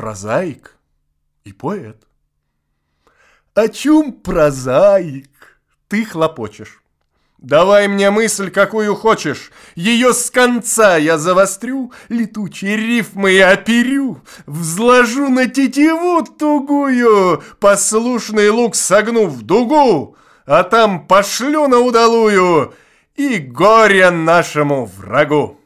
прозаик и поэт. О чем прозаик? Ты хлопочешь. Давай мне мысль, какую хочешь. Ее с конца я завострю, летучие рифмы я оперю, взложу на тетиву тугую, послушный лук согну в дугу, а там пошлю на удалую и горе нашему врагу.